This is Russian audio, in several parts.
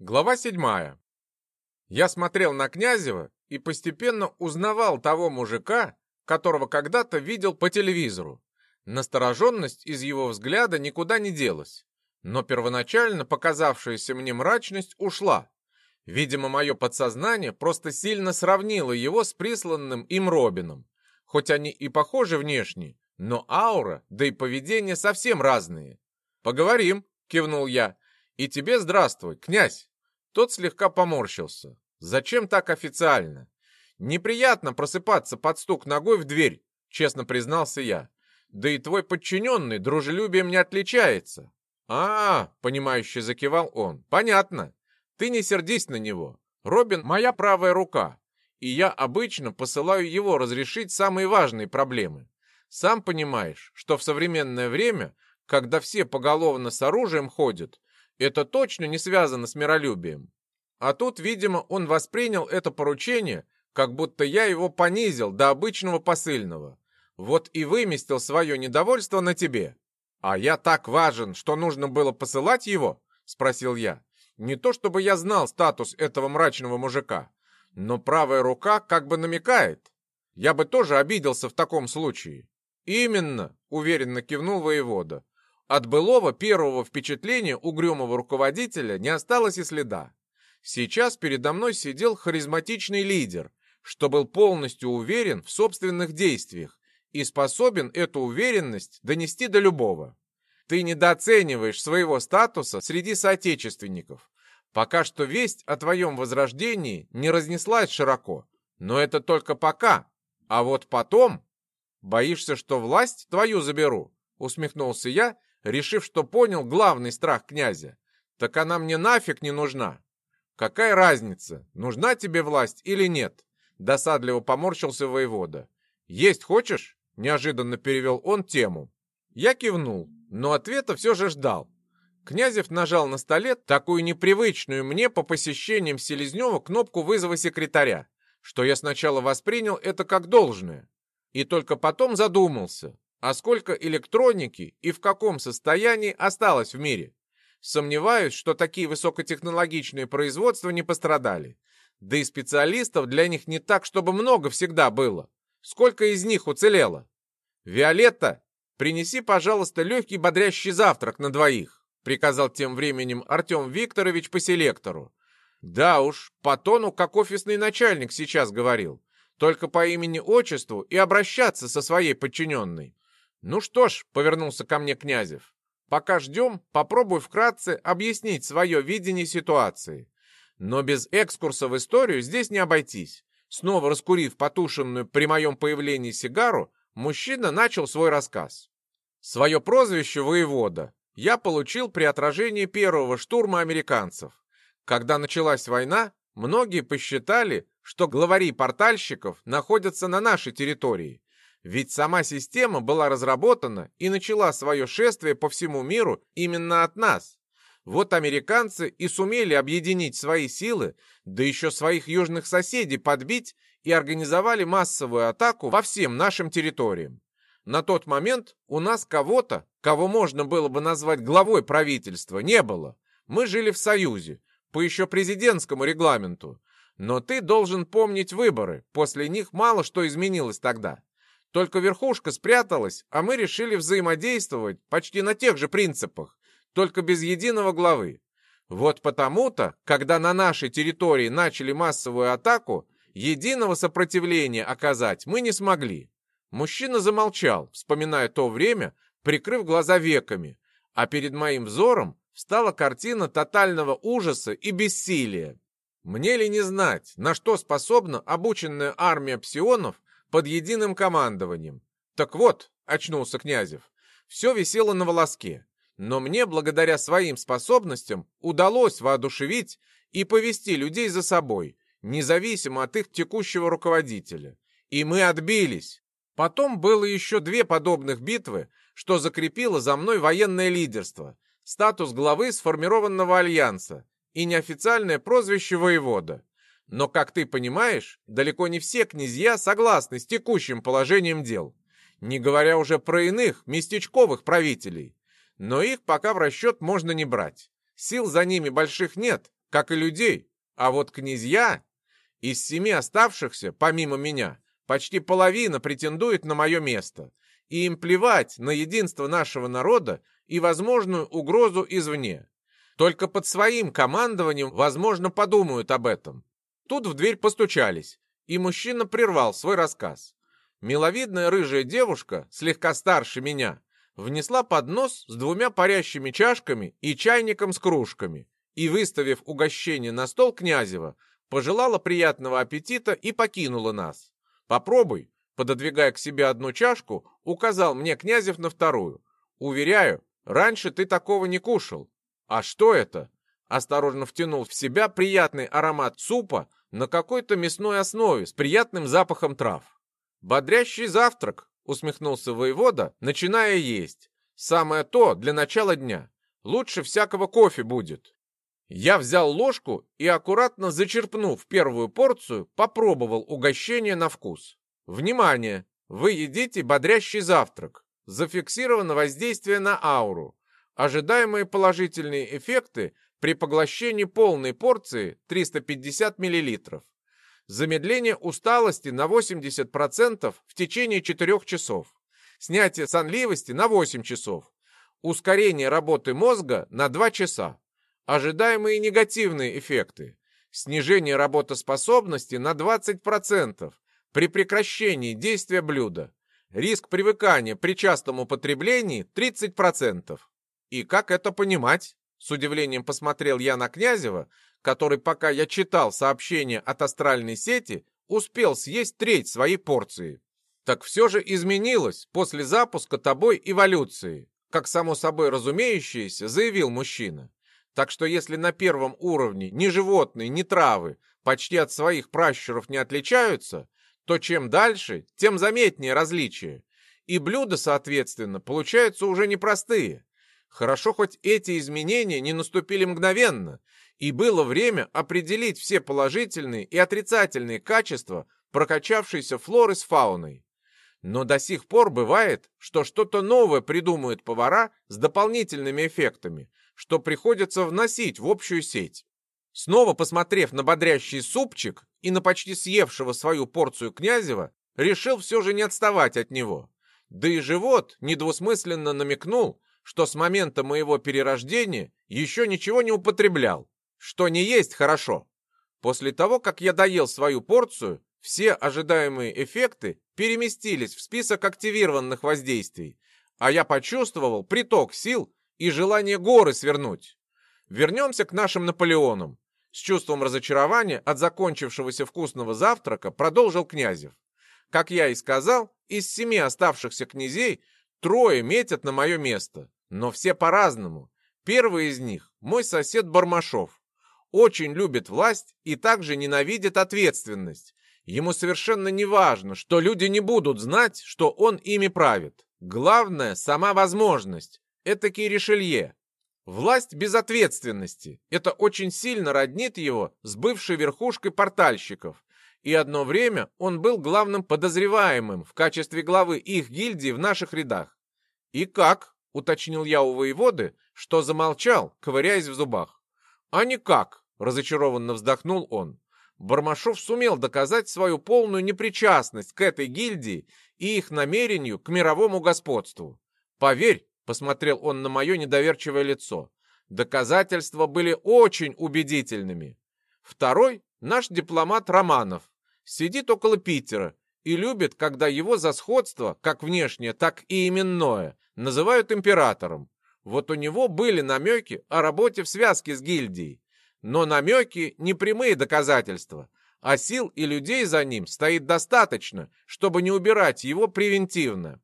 Глава седьмая. Я смотрел на Князева и постепенно узнавал того мужика, которого когда-то видел по телевизору. Настороженность из его взгляда никуда не делась, но первоначально показавшаяся мне мрачность ушла. Видимо, мое подсознание просто сильно сравнило его с присланным им Робином. Хоть они и похожи внешне, но аура, да и поведение совсем разные. «Поговорим», — кивнул я. «И тебе здравствуй, князь». Тот слегка поморщился. Зачем так официально? Неприятно просыпаться под стук ногой в дверь, честно признался я. Да и твой подчиненный дружелюбием не отличается. А, -а, -а понимающе закивал он. Понятно. Ты не сердись на него. Робин моя правая рука, и я обычно посылаю его разрешить самые важные проблемы. Сам понимаешь, что в современное время, когда все поголовно с оружием ходят, это точно не связано с миролюбием. А тут, видимо, он воспринял это поручение, как будто я его понизил до обычного посыльного. Вот и выместил свое недовольство на тебе. А я так важен, что нужно было посылать его? Спросил я. Не то чтобы я знал статус этого мрачного мужика, но правая рука как бы намекает. Я бы тоже обиделся в таком случае. Именно, уверенно кивнул воевода. От былого первого впечатления угрюмого руководителя не осталось и следа. Сейчас передо мной сидел харизматичный лидер, что был полностью уверен в собственных действиях и способен эту уверенность донести до любого. Ты недооцениваешь своего статуса среди соотечественников. Пока что весть о твоем возрождении не разнеслась широко, но это только пока. А вот потом... Боишься, что власть твою заберу? Усмехнулся я решив, что понял главный страх князя. Так она мне нафиг не нужна. Какая разница, нужна тебе власть или нет? Досадливо поморщился воевода. Есть хочешь? Неожиданно перевел он тему. Я кивнул, но ответа все же ждал. Князев нажал на столе такую непривычную мне по посещениям Селезнева кнопку вызова секретаря, что я сначала воспринял это как должное. И только потом задумался, а сколько электроники и в каком состоянии осталось в мире? Сомневаюсь, что такие высокотехнологичные производства не пострадали. Да и специалистов для них не так, чтобы много всегда было. Сколько из них уцелело? «Виолетта, принеси, пожалуйста, легкий бодрящий завтрак на двоих», приказал тем временем Артем Викторович по селектору. Да уж, по тону, как офисный начальник сейчас говорил. Только по имени-отчеству и обращаться со своей подчиненной. «Ну что ж», — повернулся ко мне Князев, «пока ждем, попробуй вкратце объяснить свое видение ситуации. Но без экскурса в историю здесь не обойтись». Снова раскурив потушенную при моем появлении сигару, мужчина начал свой рассказ. Свое прозвище «Воевода» я получил при отражении первого штурма американцев. Когда началась война, многие посчитали, что главари портальщиков находятся на нашей территории, ведь сама система была разработана и начала свое шествие по всему миру именно от нас. Вот американцы и сумели объединить свои силы, да еще своих южных соседей подбить и организовали массовую атаку во всем нашим территориям. На тот момент у нас кого-то, кого можно было бы назвать главой правительства, не было. Мы жили в Союзе, по еще президентскому регламенту. Но ты должен помнить выборы, после них мало что изменилось тогда. Только верхушка спряталась, а мы решили взаимодействовать почти на тех же принципах, только без единого главы. Вот потому-то, когда на нашей территории начали массовую атаку, единого сопротивления оказать мы не смогли. Мужчина замолчал, вспоминая то время, прикрыв глаза веками, а перед моим взором встала картина тотального ужаса и бессилия. Мне ли не знать, на что способна обученная армия псионов под единым командованием. Так вот, очнулся Князев, все висело на волоске. Но мне, благодаря своим способностям, удалось воодушевить и повести людей за собой, независимо от их текущего руководителя. И мы отбились. Потом было еще две подобных битвы, что закрепило за мной военное лидерство, статус главы сформированного альянса и неофициальное прозвище воевода. Но, как ты понимаешь, далеко не все князья согласны с текущим положением дел, не говоря уже про иных местечковых правителей. Но их пока в расчет можно не брать. Сил за ними больших нет, как и людей. А вот князья из семи оставшихся, помимо меня, почти половина претендует на мое место. И им плевать на единство нашего народа и возможную угрозу извне. Только под своим командованием, возможно, подумают об этом. Тут в дверь постучались, и мужчина прервал свой рассказ. Миловидная рыжая девушка, слегка старше меня, внесла поднос с двумя парящими чашками и чайником с кружками и, выставив угощение на стол Князева, пожелала приятного аппетита и покинула нас. «Попробуй», пододвигая к себе одну чашку, указал мне Князев на вторую. «Уверяю, раньше ты такого не кушал». «А что это?» Осторожно втянул в себя приятный аромат супа на какой-то мясной основе с приятным запахом трав. «Бодрящий завтрак», — усмехнулся воевода, начиная есть. «Самое то для начала дня. Лучше всякого кофе будет». Я взял ложку и, аккуратно зачерпнув первую порцию, попробовал угощение на вкус. Внимание! Вы едите бодрящий завтрак. Зафиксировано воздействие на ауру. Ожидаемые положительные эффекты при поглощении полной порции 350 мл. Замедление усталости на 80% в течение 4 часов. Снятие сонливости на 8 часов. Ускорение работы мозга на 2 часа. Ожидаемые негативные эффекты. Снижение работоспособности на 20% при прекращении действия блюда. Риск привыкания при частом употреблении 30%. И как это понимать? С удивлением посмотрел я на Князева, который, пока я читал сообщение от астральной сети, успел съесть треть своей порции. Так все же изменилось после запуска тобой эволюции, как само собой разумеющееся заявил мужчина. Так что если на первом уровне ни животные, ни травы почти от своих пращуров не отличаются, то чем дальше, тем заметнее различия. И блюда, соответственно, получаются уже непростые. Хорошо, хоть эти изменения не наступили мгновенно, и было время определить все положительные и отрицательные качества прокачавшейся флоры с фауной. Но до сих пор бывает, что что-то новое придумают повара с дополнительными эффектами, что приходится вносить в общую сеть. Снова посмотрев на бодрящий супчик и на почти съевшего свою порцию Князева, решил все же не отставать от него. Да и живот недвусмысленно намекнул, что с момента моего перерождения еще ничего не употреблял, что не есть хорошо. После того, как я доел свою порцию, все ожидаемые эффекты переместились в список активированных воздействий, а я почувствовал приток сил и желание горы свернуть. Вернемся к нашим Наполеонам. С чувством разочарования от закончившегося вкусного завтрака продолжил Князев. Как я и сказал, из семи оставшихся князей трое метят на мое место, но все по-разному. Первый из них – мой сосед Бармашов. Очень любит власть и также ненавидит ответственность. Ему совершенно не важно, что люди не будут знать, что он ими правит. Главное – сама возможность этакий Ришелье. Власть без ответственности. Это очень сильно роднит его с бывшей верхушкой портальщиков. И одно время он был главным подозреваемым в качестве главы их гильдии в наших рядах. «И как?» — уточнил я у воеводы, что замолчал, ковыряясь в зубах. «А никак!» — разочарованно вздохнул он. Бармашов сумел доказать свою полную непричастность к этой гильдии и их намерению к мировому господству. Поверь, Посмотрел он на мое недоверчивое лицо. Доказательства были очень убедительными. Второй — наш дипломат Романов. Сидит около Питера и любит, когда его за сходство, как внешнее, так и именное, называют императором. Вот у него были намеки о работе в связке с гильдией. Но намеки — не прямые доказательства, а сил и людей за ним стоит достаточно, чтобы не убирать его превентивно.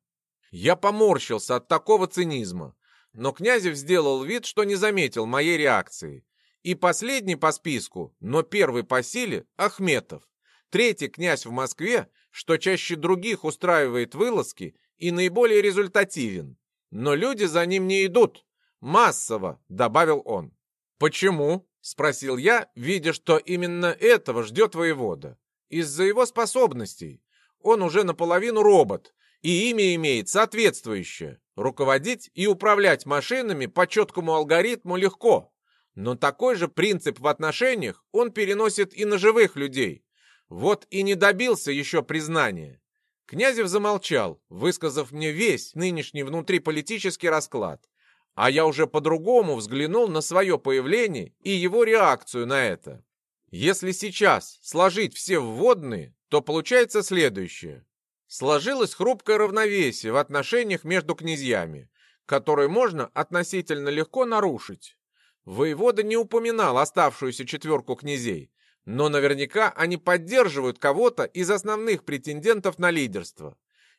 Я поморщился от такого цинизма, но Князев сделал вид, что не заметил моей реакции. И последний по списку, но первый по силе – Ахметов. Третий князь в Москве, что чаще других устраивает вылазки и наиболее результативен. Но люди за ним не идут. Массово, добавил он. Почему? Спросил я, видя, что именно этого ждет воевода. Из-за его способностей. Он уже наполовину робот, и имя имеет соответствующее. Руководить и управлять машинами по четкому алгоритму легко. Но такой же принцип в отношениях он переносит и на живых людей. Вот и не добился еще признания. Князев замолчал, высказав мне весь нынешний внутриполитический расклад. А я уже по-другому взглянул на свое появление и его реакцию на это. Если сейчас сложить все вводные, то получается следующее. Сложилось хрупкое равновесие в отношениях между князьями, которое можно относительно легко нарушить. Воевода не упоминал оставшуюся четверку князей, но наверняка они поддерживают кого-то из основных претендентов на лидерство.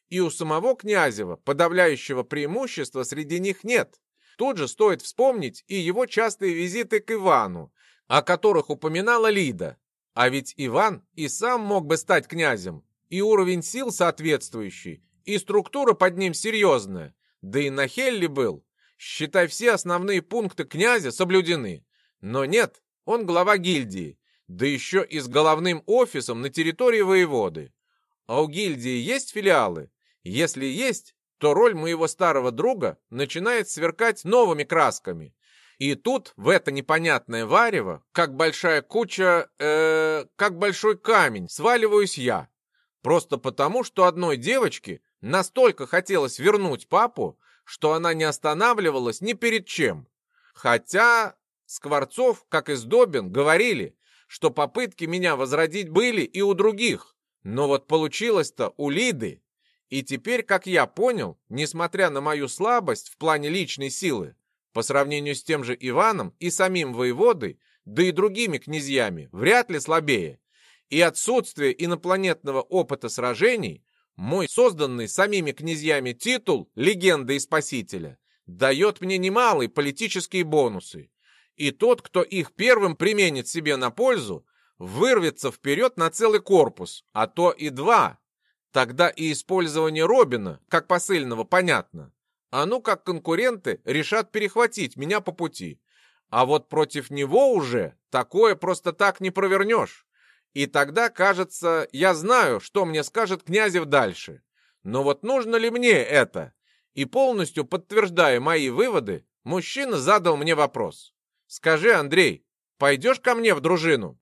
И у самого Князева подавляющего преимущества среди них нет. Тут же стоит вспомнить и его частые визиты к Ивану, о которых упоминала Лида. А ведь Иван и сам мог бы стать князем, и уровень сил соответствующий, и структура под ним серьезная. Да и на Хелли был. Считай, все основные пункты князя соблюдены. Но нет, он глава гильдии, да еще и с головным офисом на территории воеводы. А у гильдии есть филиалы? Если есть, то роль моего старого друга начинает сверкать новыми красками. И тут, в это непонятное варево, как большая куча, э, как большой камень, сваливаюсь я. Просто потому, что одной девочке настолько хотелось вернуть папу, что она не останавливалась ни перед чем. Хотя Скворцов, как и Сдобин, говорили, что попытки меня возродить были и у других. Но вот получилось-то у Лиды. И теперь, как я понял, несмотря на мою слабость в плане личной силы, по сравнению с тем же Иваном и самим воеводой, да и другими князьями, вряд ли слабее. И отсутствие инопланетного опыта сражений, мой созданный самими князьями титул «Легенда и Спасителя» дает мне немалые политические бонусы и тот, кто их первым применит себе на пользу, вырвется вперед на целый корпус, а то и два. Тогда и использование Робина, как посыльного, понятно. А ну как конкуренты решат перехватить меня по пути. А вот против него уже такое просто так не провернешь. И тогда, кажется, я знаю, что мне скажет Князев дальше. Но вот нужно ли мне это? И полностью подтверждая мои выводы, мужчина задал мне вопрос. Скажи, Андрей, пойдешь ко мне в дружину?»